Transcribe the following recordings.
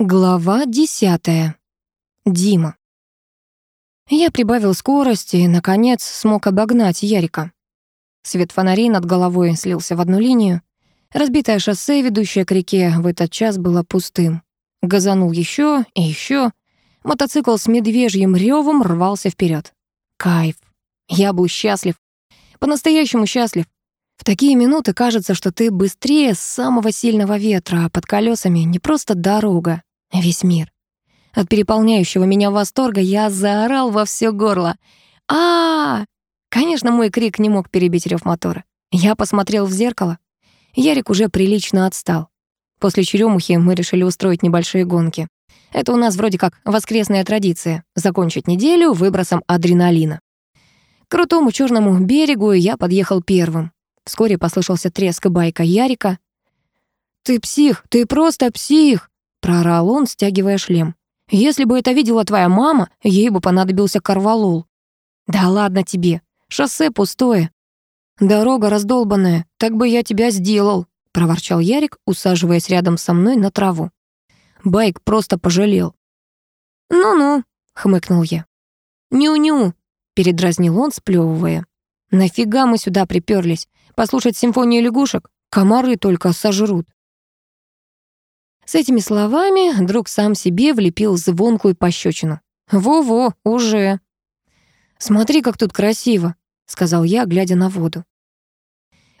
Глава десятая. Дима. Я прибавил скорость и, наконец, смог обогнать Ярика. Свет фонарей над головой слился в одну линию. Разбитое шоссе, ведущее к реке, в этот час было пустым. Газанул еще и еще. Мотоцикл с медвежьим ревом рвался вперед. Кайф. Я был счастлив. По-настоящему счастлив. В такие минуты кажется, что ты быстрее самого сильного ветра, а под колесами не просто дорога, весь мир. От переполняющего меня восторга я заорал во все горло. а, -а, -а Конечно, мой крик не мог перебить рев мотора. Я посмотрел в зеркало. Ярик уже прилично отстал. После черемухи мы решили устроить небольшие гонки. Это у нас вроде как воскресная традиция — закончить неделю выбросом адреналина. К крутому черному берегу я подъехал первым. Вскоре послышался треск байка Ярика. «Ты псих, ты просто псих!» Проорал он, стягивая шлем. «Если бы это видела твоя мама, ей бы понадобился корвалол». «Да ладно тебе, шоссе пустое». «Дорога раздолбанная, так бы я тебя сделал», — проворчал Ярик, усаживаясь рядом со мной на траву. Байк просто пожалел. «Ну-ну», — хмыкнул я. «Ню-ню», — передразнил он, сплёвывая. «Нафига мы сюда приперлись? Послушать симфонию лягушек? Комары только сожрут». С этими словами друг сам себе влепил звонкую пощечину. «Во-во, уже!» «Смотри, как тут красиво», — сказал я, глядя на воду.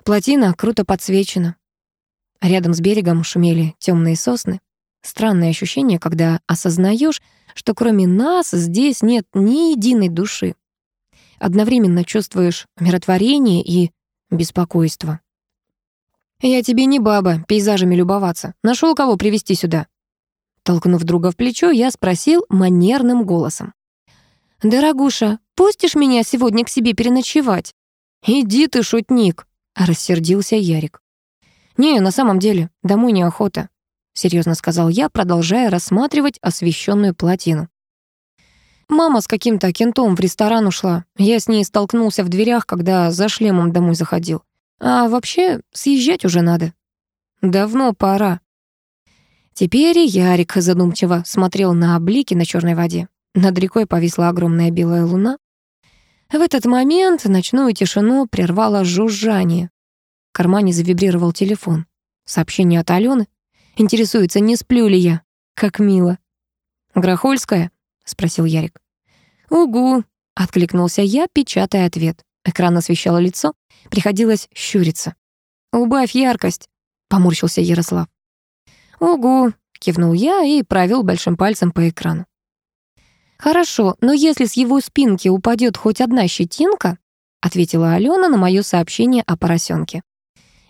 Плотина круто подсвечена. Рядом с берегом шумели темные сосны. Странное ощущение, когда осознаешь, что кроме нас здесь нет ни единой души. Одновременно чувствуешь умиротворение и беспокойство. «Я тебе не баба, пейзажами любоваться. Нашел кого привести сюда?» Толкнув друга в плечо, я спросил манерным голосом. «Дорогуша, пустишь меня сегодня к себе переночевать?» «Иди ты, шутник!» — рассердился Ярик. «Не, на самом деле, домой неохота», — серьезно сказал я, продолжая рассматривать освещенную плотину. Мама с каким-то кентом в ресторан ушла. Я с ней столкнулся в дверях, когда за шлемом домой заходил. А вообще, съезжать уже надо. Давно пора. Теперь Ярик задумчиво смотрел на облики на черной воде. Над рекой повисла огромная белая луна. В этот момент ночную тишину прервало жужжание. В кармане завибрировал телефон. Сообщение от Алены. Интересуется, не сплю ли я. Как мило. «Грохольская?» — спросил Ярик. «Угу», — откликнулся я, печатая ответ. Экран освещало лицо, приходилось щуриться. «Убавь яркость», — поморщился Ярослав. «Угу», — кивнул я и провел большим пальцем по экрану. «Хорошо, но если с его спинки упадет хоть одна щетинка», — ответила Алена на мое сообщение о поросенке.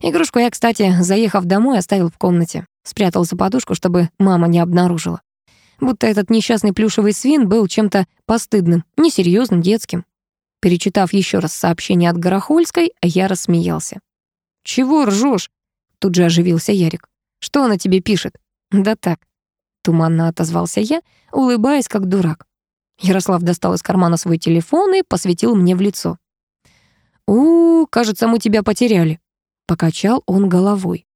Игрушку я, кстати, заехав домой, оставил в комнате. Спрятал за подушку, чтобы мама не обнаружила. Будто этот несчастный плюшевый свин был чем-то постыдным, несерьезным, детским. Перечитав еще раз сообщение от Горохольской, я рассмеялся. «Чего ржешь?» Тут же оживился Ярик. «Что она тебе пишет?» «Да так», — туманно отозвался я, улыбаясь как дурак. Ярослав достал из кармана свой телефон и посветил мне в лицо. «У, кажется, мы тебя потеряли», — покачал он головой.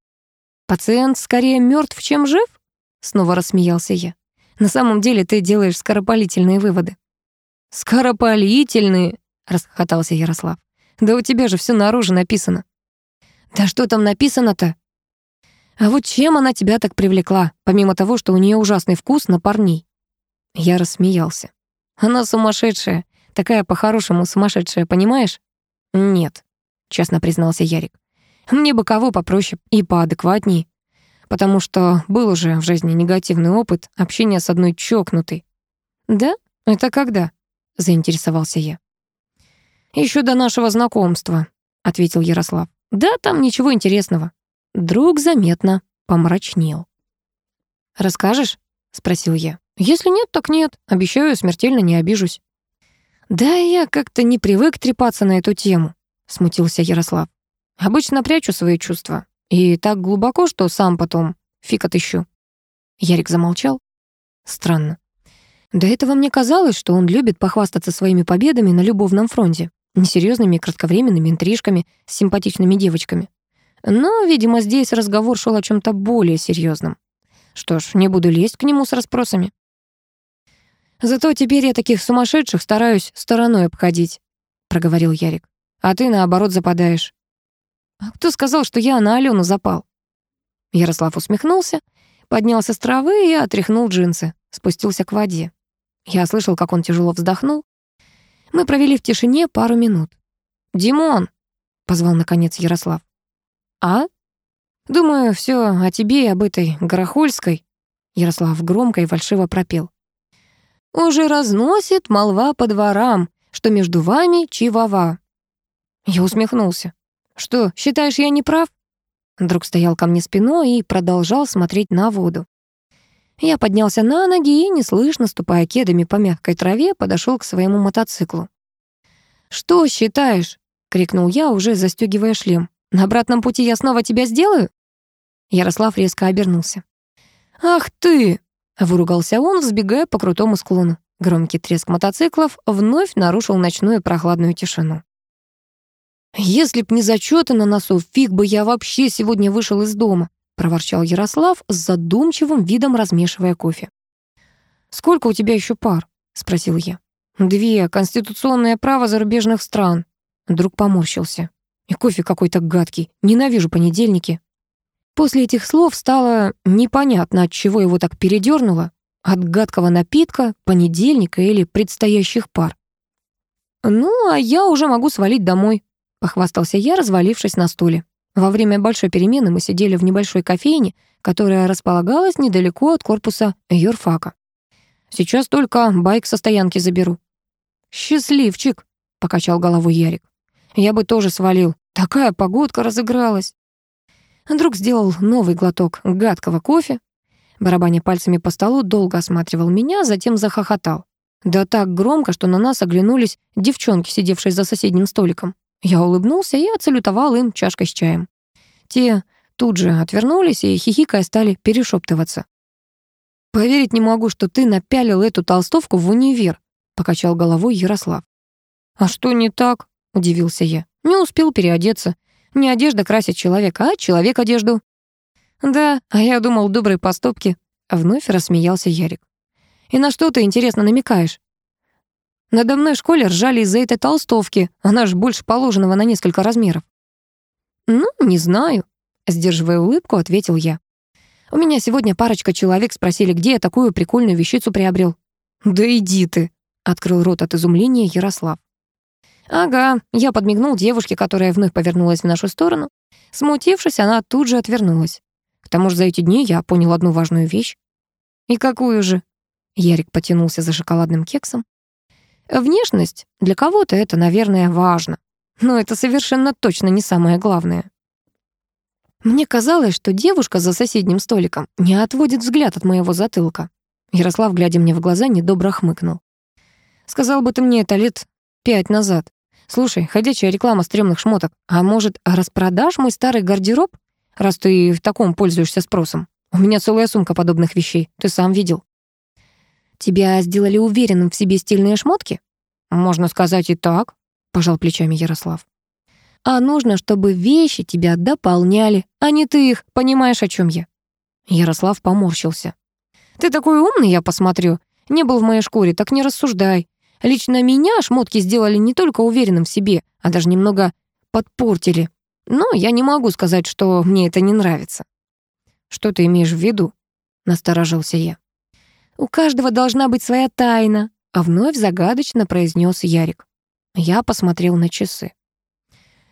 «Пациент скорее мертв, чем жив?» — снова рассмеялся я. «На самом деле ты делаешь скоропалительные выводы». «Скоропалительные?» — расхохотался Ярослав. «Да у тебя же все наружу написано». «Да что там написано-то?» «А вот чем она тебя так привлекла, помимо того, что у нее ужасный вкус на парней?» Я рассмеялся. «Она сумасшедшая, такая по-хорошему сумасшедшая, понимаешь?» «Нет», — честно признался Ярик. «Мне бы кого попроще и поадекватней, потому что был уже в жизни негативный опыт общения с одной чокнутой». «Да? Это когда?» — заинтересовался я. Еще до нашего знакомства», — ответил Ярослав. «Да, там ничего интересного». Друг заметно помрачнел. «Расскажешь?» — спросил я. «Если нет, так нет. Обещаю, смертельно не обижусь». «Да я как-то не привык трепаться на эту тему», — смутился Ярослав. «Обычно прячу свои чувства. И так глубоко, что сам потом фиг отыщу». Ярик замолчал. Странно. До этого мне казалось, что он любит похвастаться своими победами на любовном фронте несерьезными кратковременными интрижками с симпатичными девочками. Но, видимо, здесь разговор шел о чем то более серьезном. Что ж, не буду лезть к нему с расспросами. Зато теперь я таких сумасшедших стараюсь стороной обходить, проговорил Ярик. А ты, наоборот, западаешь. А кто сказал, что я на Алену запал? Ярослав усмехнулся, поднялся с травы и отряхнул джинсы, спустился к воде. Я слышал, как он тяжело вздохнул. Мы провели в тишине пару минут. «Димон!» — позвал, наконец, Ярослав. «А?» «Думаю, все о тебе и об этой Горохольской». Ярослав громко и фальшиво пропел. Уже разносит молва по дворам, что между вами чивава. Я усмехнулся. Что, считаешь, я не прав? Друг стоял ко мне спиной и продолжал смотреть на воду. Я поднялся на ноги и, неслышно ступая кедами по мягкой траве, подошел к своему мотоциклу. «Что считаешь?» — крикнул я, уже застегивая шлем. «На обратном пути я снова тебя сделаю?» Ярослав резко обернулся. «Ах ты!» Выругался он, взбегая по крутому склону. Громкий треск мотоциклов вновь нарушил ночную прохладную тишину. «Если б не зачеты на носу, фиг бы я вообще сегодня вышел из дома», проворчал Ярослав с задумчивым видом, размешивая кофе. «Сколько у тебя еще пар?» — спросил я. «Две. Конституционное право зарубежных стран». Друг поморщился. «И кофе какой-то гадкий. Ненавижу понедельники». После этих слов стало непонятно, от чего его так передернуло, от гадкого напитка, понедельника или предстоящих пар. «Ну, а я уже могу свалить домой», — похвастался я, развалившись на стуле. Во время большой перемены мы сидели в небольшой кофейне, которая располагалась недалеко от корпуса юрфака. «Сейчас только байк со стоянки заберу». «Счастливчик», — покачал головой Ярик. «Я бы тоже свалил. Такая погодка разыгралась». Друг сделал новый глоток гадкого кофе. Барабаня пальцами по столу, долго осматривал меня, затем захохотал. Да так громко, что на нас оглянулись девчонки, сидевшие за соседним столиком. Я улыбнулся и отсалютовал им чашкой с чаем. Те тут же отвернулись и, хихикая, стали перешептываться. «Поверить не могу, что ты напялил эту толстовку в универ», — покачал головой Ярослав. «А что не так?» — удивился я. «Не успел переодеться. Не одежда красит человека, а человек одежду. Да, а я думал, добрые поступки. Вновь рассмеялся Ярик. И на что ты, интересно, намекаешь? Надо мной в школе ржали из-за этой толстовки. Она ж больше положенного на несколько размеров. Ну, не знаю, сдерживая улыбку, ответил я. У меня сегодня парочка человек спросили, где я такую прикольную вещицу приобрел. Да иди ты, открыл рот от изумления Ярослав. Ага, я подмигнул девушке, которая вновь повернулась в нашу сторону. Смутившись, она тут же отвернулась. К тому же за эти дни я понял одну важную вещь. И какую же? Ярик потянулся за шоколадным кексом. Внешность для кого-то это, наверное, важно. Но это совершенно точно не самое главное. Мне казалось, что девушка за соседним столиком не отводит взгляд от моего затылка. Ярослав, глядя мне в глаза, недобро хмыкнул. Сказал бы ты мне это лет пять назад. Слушай, ходячая реклама стрёмных шмоток. А может, распродашь мой старый гардероб, раз ты в таком пользуешься спросом? У меня целая сумка подобных вещей, ты сам видел. Тебя сделали уверенным в себе стильные шмотки? Можно сказать и так, пожал плечами Ярослав. А нужно, чтобы вещи тебя дополняли, а не ты их, понимаешь, о чем я? Ярослав поморщился. Ты такой умный, я посмотрю. Не был в моей шкуре, так не рассуждай. Лично меня шмотки сделали не только уверенным в себе, а даже немного подпортили. Но я не могу сказать, что мне это не нравится. Что ты имеешь в виду? Насторожился я. У каждого должна быть своя тайна, а вновь загадочно произнес Ярик. Я посмотрел на часы.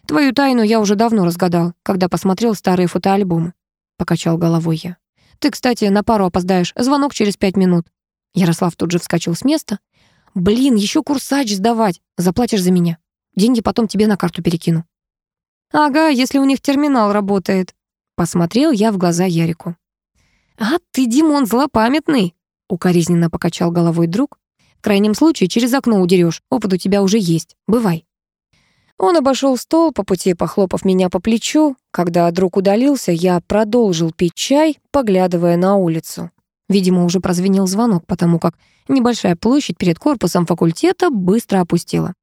Твою тайну я уже давно разгадал, когда посмотрел старые фотоальбомы. Покачал головой я. Ты, кстати, на пару опоздаешь. Звонок через пять минут. Ярослав тут же вскочил с места. Блин, еще курсач сдавать. Заплатишь за меня. Деньги потом тебе на карту перекину. Ага, если у них терминал работает. Посмотрел я в глаза Ярику. А ты, Димон, злопамятный. Укоризненно покачал головой друг. В крайнем случае через окно удерешь. Опыт у тебя уже есть. Бывай. Он обошел стол, по пути похлопав меня по плечу. Когда друг удалился, я продолжил пить чай, поглядывая на улицу. Видимо, уже прозвенел звонок, потому как небольшая площадь перед корпусом факультета быстро опустела.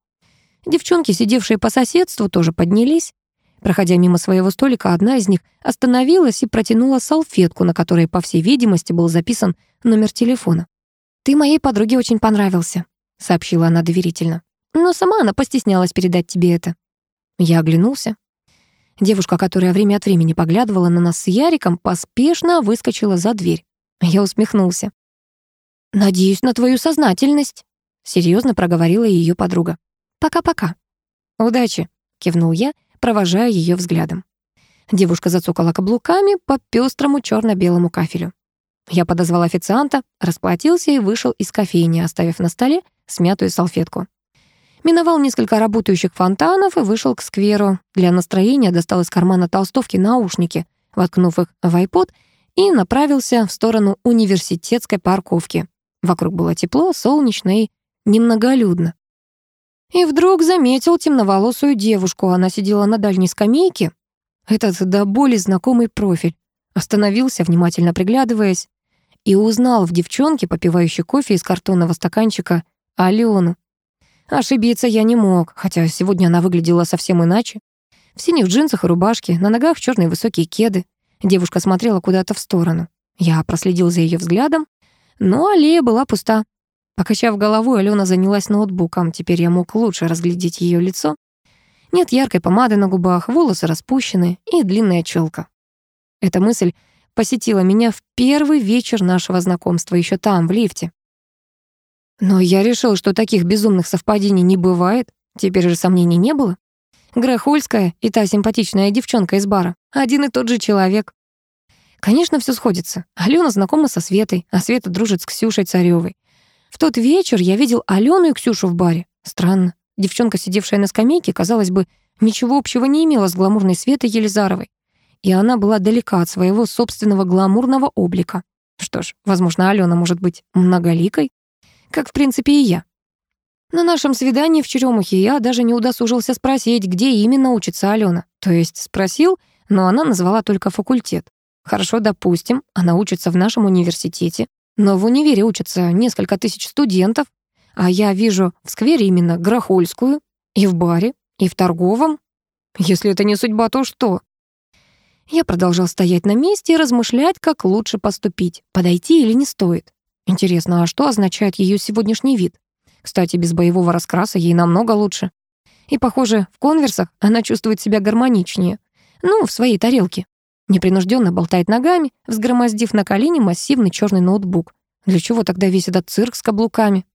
Девчонки, сидевшие по соседству, тоже поднялись. Проходя мимо своего столика, одна из них остановилась и протянула салфетку, на которой, по всей видимости, был записан номер телефона. «Ты моей подруге очень понравился», — сообщила она доверительно. «Но сама она постеснялась передать тебе это». Я оглянулся. Девушка, которая время от времени поглядывала на нас с Яриком, поспешно выскочила за дверь. Я усмехнулся. «Надеюсь на твою сознательность», — серьезно проговорила ее подруга. «Пока-пока». «Удачи», — кивнул я, провожая ее взглядом. Девушка зацокала каблуками по пестрому черно-белому кафелю. Я подозвал официанта, расплатился и вышел из кофейни, оставив на столе смятую салфетку. Миновал несколько работающих фонтанов и вышел к скверу. Для настроения достал из кармана толстовки наушники, воткнув их в iPod, и направился в сторону университетской парковки. Вокруг было тепло, солнечно и немноголюдно. И вдруг заметил темноволосую девушку. Она сидела на дальней скамейке. Этот до боли знакомый профиль. Остановился, внимательно приглядываясь, и узнал в девчонке, попивающей кофе из картонного стаканчика, Алену. Ошибиться я не мог, хотя сегодня она выглядела совсем иначе. В синих джинсах и рубашке, на ногах черные высокие кеды. Девушка смотрела куда-то в сторону. Я проследил за ее взглядом, но аллея была пуста. Покачав головой, Алена занялась ноутбуком. Теперь я мог лучше разглядеть ее лицо. Нет яркой помады на губах, волосы распущены и длинная челка. Эта мысль посетила меня в первый вечер нашего знакомства, еще там, в лифте. Но я решил, что таких безумных совпадений не бывает. Теперь же сомнений не было. Грохольская и та симпатичная девчонка из бара. Один и тот же человек. Конечно, все сходится. Алена знакома со Светой, а Света дружит с Ксюшей Царевой. В тот вечер я видел Алену и Ксюшу в баре. Странно. Девчонка, сидевшая на скамейке, казалось бы, ничего общего не имела с гламурной Светой Елизаровой. И она была далека от своего собственного гламурного облика. Что ж, возможно, Алена может быть многоликой, как, в принципе, и я. На нашем свидании в Черемухе я даже не удосужился спросить, где именно учится Алена. То есть спросил, но она назвала только факультет. Хорошо, допустим, она учится в нашем университете, но в универе учатся несколько тысяч студентов, а я вижу в сквере именно Грохольскую, и в баре, и в торговом. Если это не судьба, то что? Я продолжал стоять на месте и размышлять, как лучше поступить, подойти или не стоит. Интересно, а что означает ее сегодняшний вид? Кстати, без боевого раскраса ей намного лучше. И, похоже, в конверсах она чувствует себя гармоничнее. Ну, в своей тарелке. Непринужденно болтает ногами, взгромоздив на колени массивный черный ноутбук. Для чего тогда весь этот цирк с каблуками?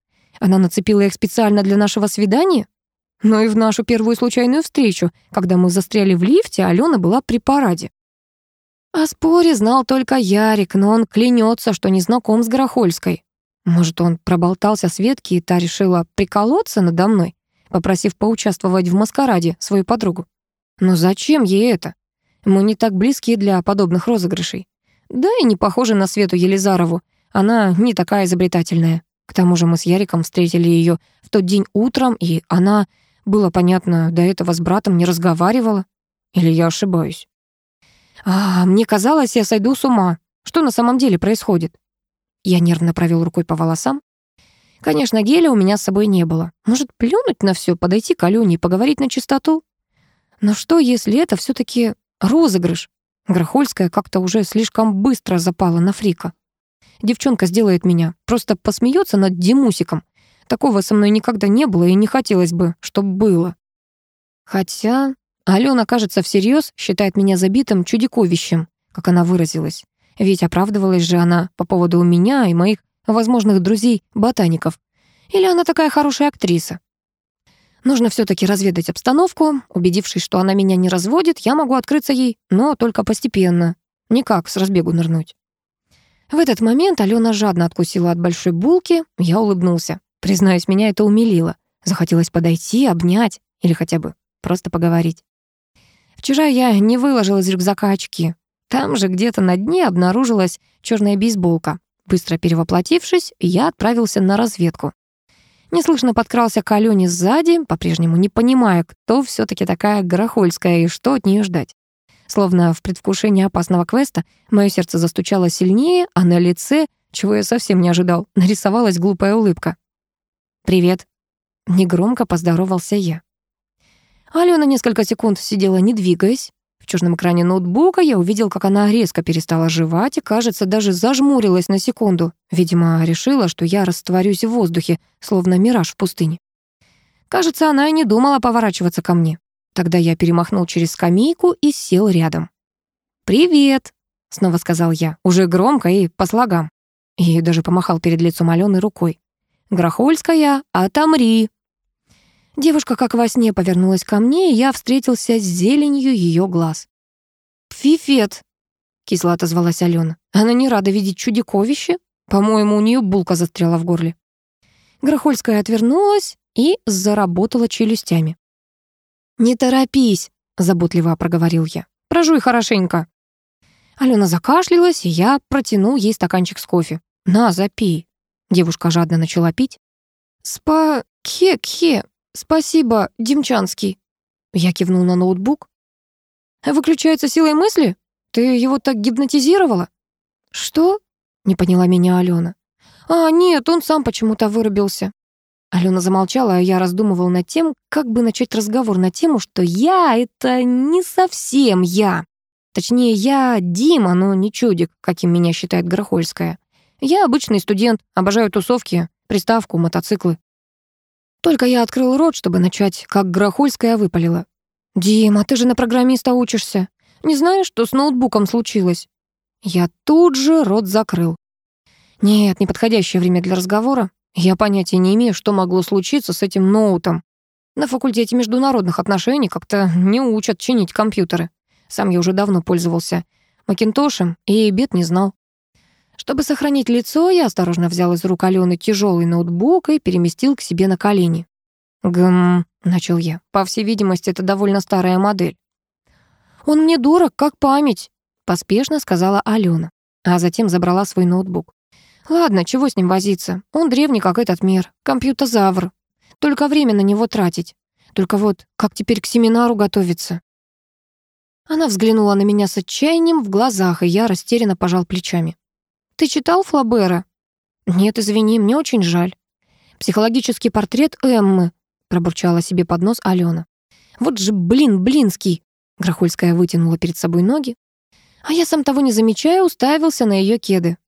Она нацепила их специально для нашего свидания? Но и в нашу первую случайную встречу, когда мы застряли в лифте, Алена была при параде. О споре знал только Ярик, но он клянется, что не знаком с Горохольской. Может, он проболтался Светке, и та решила приколоться надо мной, попросив поучаствовать в маскараде свою подругу. Но зачем ей это? Мы не так близки для подобных розыгрышей. Да и не похожи на Свету Елизарову. Она не такая изобретательная. К тому же мы с Яриком встретили ее в тот день утром, и она, было понятно, до этого с братом не разговаривала. Или я ошибаюсь? А, мне казалось, я сойду с ума. Что на самом деле происходит? Я нервно провел рукой по волосам. Конечно, геля у меня с собой не было. Может, плюнуть на все, подойти к Алене и поговорить на чистоту? Но что, если это все таки Розыгрыш. Грохольская как-то уже слишком быстро запала на фрика. Девчонка сделает меня, просто посмеется над Димусиком. Такого со мной никогда не было и не хотелось бы, чтобы было. Хотя Алена, кажется, всерьез считает меня забитым чудиковищем, как она выразилась. Ведь оправдывалась же она по поводу у меня и моих возможных друзей-ботаников. Или она такая хорошая актриса? Нужно все таки разведать обстановку. Убедившись, что она меня не разводит, я могу открыться ей, но только постепенно. Никак с разбегу нырнуть. В этот момент Алена жадно откусила от большой булки. Я улыбнулся. Признаюсь, меня это умилило. Захотелось подойти, обнять или хотя бы просто поговорить. Вчера я не выложил из рюкзака очки. Там же где-то на дне обнаружилась черная бейсболка. Быстро перевоплотившись, я отправился на разведку. Неслышно подкрался к Алёне сзади, по-прежнему не понимая, кто все таки такая Горохольская и что от нее ждать. Словно в предвкушении опасного квеста, мое сердце застучало сильнее, а на лице, чего я совсем не ожидал, нарисовалась глупая улыбка. «Привет», — негромко поздоровался я. Алена несколько секунд сидела, не двигаясь. В черном экране ноутбука я увидел, как она резко перестала жевать и, кажется, даже зажмурилась на секунду. Видимо, решила, что я растворюсь в воздухе, словно мираж в пустыне. Кажется, она и не думала поворачиваться ко мне. Тогда я перемахнул через скамейку и сел рядом. «Привет», — снова сказал я, уже громко и по слогам. И даже помахал перед лицом Алены рукой. «Грохольская, отомри!» Девушка, как во сне, повернулась ко мне, и я встретился с зеленью ее глаз. «Фифет!» — кисло отозвалась Алена. «Она не рада видеть чудиковище? По-моему, у нее булка застряла в горле». Грохольская отвернулась и заработала челюстями. «Не торопись», — заботливо проговорил я. «Прожуй хорошенько». Алена закашлялась, и я протянул ей стаканчик с кофе. «На, запей». Девушка жадно начала пить. «Спа-кхе-кхе», «Спасибо, Демчанский». Я кивнул на ноутбук. «Выключается силой мысли? Ты его так гипнотизировала?» «Что?» — не поняла меня Алена. «А, нет, он сам почему-то вырубился». Алена замолчала, а я раздумывал над тем, как бы начать разговор на тему, что я — это не совсем я. Точнее, я Дима, но не чудик, каким меня считает Грохольская. Я обычный студент, обожаю тусовки, приставку, мотоциклы. Только я открыл рот, чтобы начать, как Грохольская выпалила. «Дима, ты же на программиста учишься. Не знаешь, что с ноутбуком случилось?» Я тут же рот закрыл. Нет, неподходящее время для разговора. Я понятия не имею, что могло случиться с этим ноутом. На факультете международных отношений как-то не учат чинить компьютеры. Сам я уже давно пользовался Макинтошем и бед не знал. Чтобы сохранить лицо, я осторожно взял из рук Алены тяжелый ноутбук и переместил к себе на колени. «Гм», — начал я, — «по всей видимости, это довольно старая модель». «Он мне дорог, как память», — поспешно сказала Алена, а затем забрала свой ноутбук. «Ладно, чего с ним возиться? Он древний, как этот мир, компьютозавр. Только время на него тратить. Только вот, как теперь к семинару готовиться?» Она взглянула на меня с отчаянием в глазах, и я растерянно пожал плечами. Ты читал Флабера? Нет, извини, мне очень жаль. Психологический портрет Эммы, пробурчала себе под нос Алена. Вот же, блин, блинский. Грохольская вытянула перед собой ноги. А я сам того не замечая, уставился на ее кеды.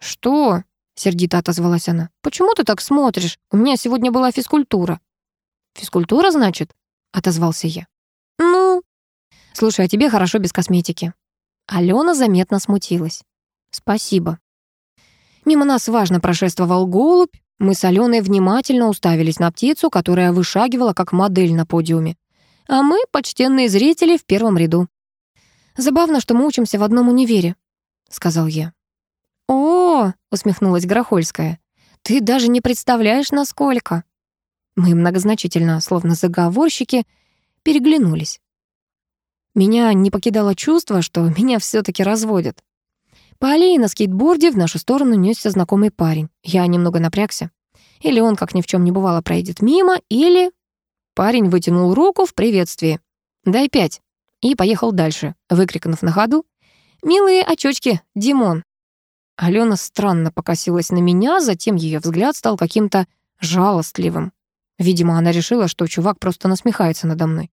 «Что?» — сердито отозвалась она. «Почему ты так смотришь? У меня сегодня была физкультура». «Физкультура, значит?» — отозвался я. «Ну?» «Слушай, а тебе хорошо без косметики». Алена заметно смутилась. «Спасибо». Мимо нас важно прошествовал голубь. Мы с Аленой внимательно уставились на птицу, которая вышагивала как модель на подиуме. А мы — почтенные зрители в первом ряду. «Забавно, что мы учимся в одном универе», — сказал я. «О!» — усмехнулась Грохольская. «Ты даже не представляешь, насколько!» Мы многозначительно, словно заговорщики, переглянулись. Меня не покидало чувство, что меня все таки разводят. По аллее на скейтборде в нашу сторону несся знакомый парень. Я немного напрягся. Или он, как ни в чем не бывало, пройдет мимо, или... Парень вытянул руку в приветствии. «Дай пять». И поехал дальше, выкрикнув на ходу. «Милые очочки, Димон». Алена странно покосилась на меня, затем ее взгляд стал каким-то жалостливым. Видимо, она решила, что чувак просто насмехается надо мной.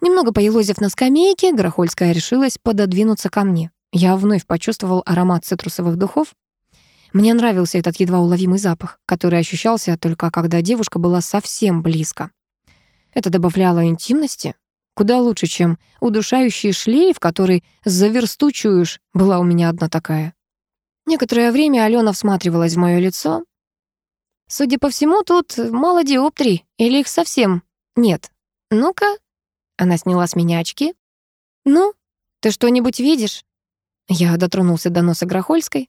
Немного поелозив на скамейке, Грохольская решилась пододвинуться ко мне. Я вновь почувствовал аромат цитрусовых духов. Мне нравился этот едва уловимый запах, который ощущался только когда девушка была совсем близко. Это добавляло интимности. Куда лучше, чем удушающий шлейф, который за версту чуешь, была у меня одна такая. Некоторое время Алена всматривалась в мое лицо. Судя по всему, тут мало диоптрий, или их совсем нет. Ну-ка. Она сняла с меня очки. Ну, ты что-нибудь видишь? Я дотронулся до носа Грохольской.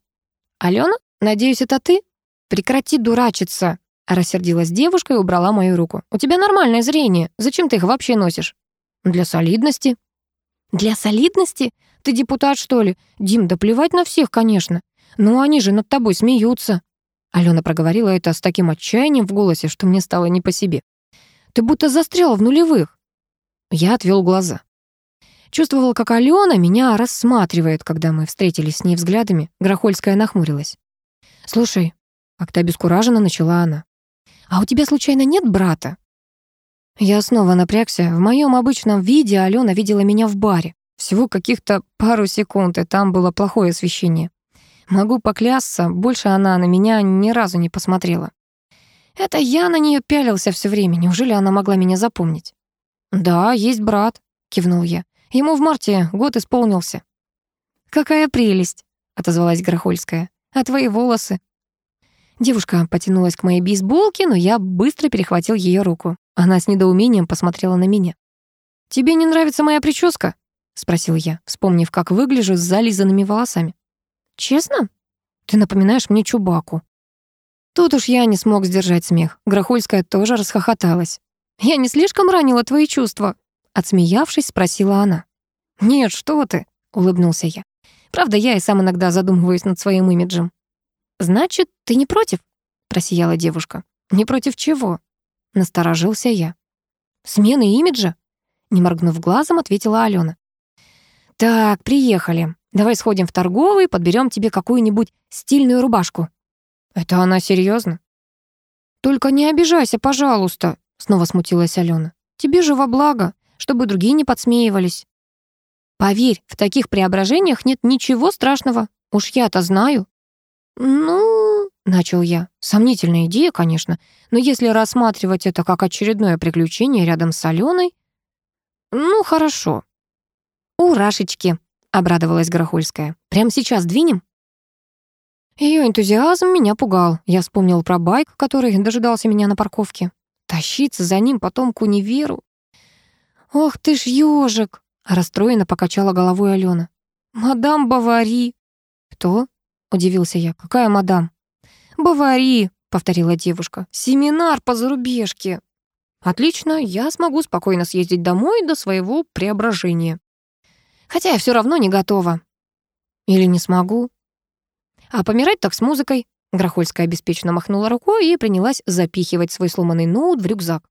«Алена, надеюсь, это ты?» «Прекрати дурачиться!» Рассердилась девушка и убрала мою руку. «У тебя нормальное зрение. Зачем ты их вообще носишь?» «Для солидности». «Для солидности? Ты депутат, что ли? Дим, да плевать на всех, конечно. Ну, они же над тобой смеются». Алена проговорила это с таким отчаянием в голосе, что мне стало не по себе. «Ты будто застряла в нулевых». Я отвел глаза. Чувствовал, как Алена меня рассматривает, когда мы встретились с ней взглядами. Грохольская нахмурилась. «Слушай», — как-то обескураженно начала она, «а у тебя случайно нет брата?» Я снова напрягся. В моем обычном виде Алена видела меня в баре. Всего каких-то пару секунд, и там было плохое освещение. Могу поклясться, больше она на меня ни разу не посмотрела. Это я на нее пялился все время. Неужели она могла меня запомнить? «Да, есть брат», — кивнул я. «Ему в марте год исполнился». «Какая прелесть», — отозвалась Грохольская. «А твои волосы?» Девушка потянулась к моей бейсболке, но я быстро перехватил ее руку. Она с недоумением посмотрела на меня. «Тебе не нравится моя прическа?» — спросил я, вспомнив, как выгляжу с зализанными волосами. «Честно? Ты напоминаешь мне Чубаку». Тут уж я не смог сдержать смех. Грохольская тоже расхохоталась. «Я не слишком ранила твои чувства?» Отсмеявшись, спросила она. «Нет, что ты?» — улыбнулся я. «Правда, я и сам иногда задумываюсь над своим имиджем». «Значит, ты не против?» — просияла девушка. «Не против чего?» — насторожился я. «Смены имиджа?» — не моргнув глазом, ответила Алена. «Так, приехали. Давай сходим в торговый, подберем тебе какую-нибудь стильную рубашку». «Это она серьезно? «Только не обижайся, пожалуйста», — снова смутилась Алена. «Тебе же во благо, чтобы другие не подсмеивались». «Поверь, в таких преображениях нет ничего страшного. Уж я-то знаю». «Ну...» — начал я. Сомнительная идея, конечно, но если рассматривать это как очередное приключение рядом с Аленой... «Ну, хорошо». «Урашечки», — обрадовалась Грохольская. «Прямо сейчас двинем?» Ее энтузиазм меня пугал. Я вспомнил про байк, который дожидался меня на парковке. Тащиться за ним потом к универу. «Ох ты ж ёжик!» — расстроенно покачала головой Алена. «Мадам Бавари!» «Кто?» — удивился я. «Какая мадам?» «Бавари!» — повторила девушка. «Семинар по зарубежке!» «Отлично, я смогу спокойно съездить домой до своего преображения. Хотя я все равно не готова». «Или не смогу?» А помирать так с музыкой. Грохольская беспечно махнула рукой и принялась запихивать свой сломанный ноут в рюкзак.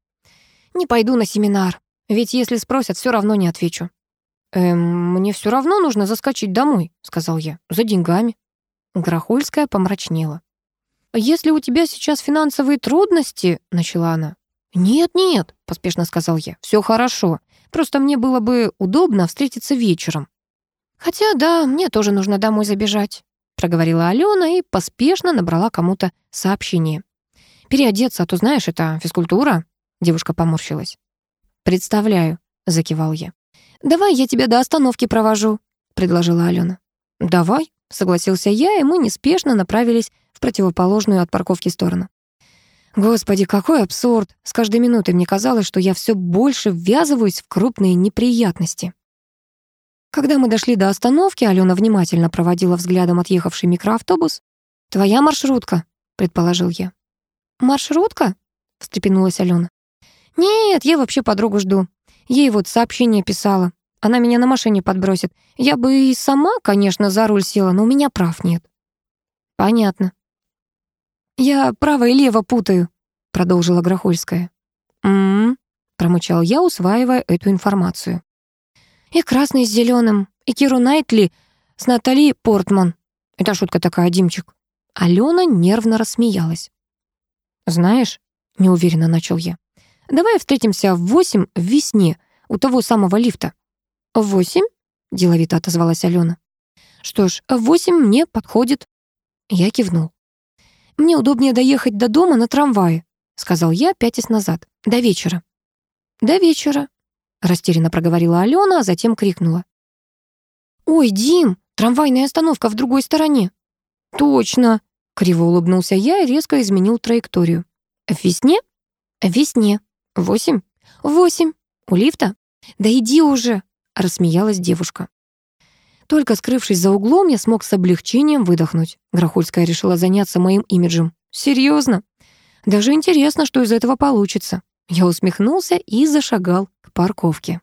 «Не пойду на семинар, ведь если спросят, все равно не отвечу». «Эм, мне все равно нужно заскочить домой», — сказал я, — «за деньгами». Грохольская помрачнела. «Если у тебя сейчас финансовые трудности», — начала она. «Нет-нет», — поспешно сказал я, — «все хорошо. Просто мне было бы удобно встретиться вечером». «Хотя да, мне тоже нужно домой забежать» проговорила Алена и поспешно набрала кому-то сообщение. «Переодеться, а то, знаешь, это физкультура», — девушка поморщилась. «Представляю», — закивал я. «Давай я тебя до остановки провожу», — предложила Алена. «Давай», — согласился я, и мы неспешно направились в противоположную от парковки сторону. Господи, какой абсурд! С каждой минутой мне казалось, что я все больше ввязываюсь в крупные неприятности. Когда мы дошли до остановки, Алена внимательно проводила взглядом отъехавший микроавтобус. «Твоя маршрутка», — предположил я. «Маршрутка?» — встрепенулась Алена. «Нет, я вообще подругу жду. Ей вот сообщение писала. Она меня на машине подбросит. Я бы и сама, конечно, за руль села, но у меня прав нет». «Понятно». «Я право и лево путаю», — продолжила Грохольская. «М-м-м», промычал я, усваивая эту информацию. И красный с зеленым, и Киру Найтли с Натали Портман. Это шутка такая, Димчик. Алена нервно рассмеялась. «Знаешь», — неуверенно начал я, «давай встретимся в восемь в весне у того самого лифта». «В восемь?» — деловито отозвалась Алена. «Что ж, в восемь мне подходит». Я кивнул. «Мне удобнее доехать до дома на трамвае», — сказал я, пятясь назад. «До вечера». «До вечера», Растерянно проговорила Алена, а затем крикнула. «Ой, Дим, трамвайная остановка в другой стороне». «Точно!» — криво улыбнулся я и резко изменил траекторию. «В весне?» «В весне. Восемь?» «Восемь. У лифта?» «Да иди уже!» — рассмеялась девушка. Только скрывшись за углом, я смог с облегчением выдохнуть. Грохольская решила заняться моим имиджем. Серьезно? Даже интересно, что из этого получится. Я усмехнулся и зашагал к парковке.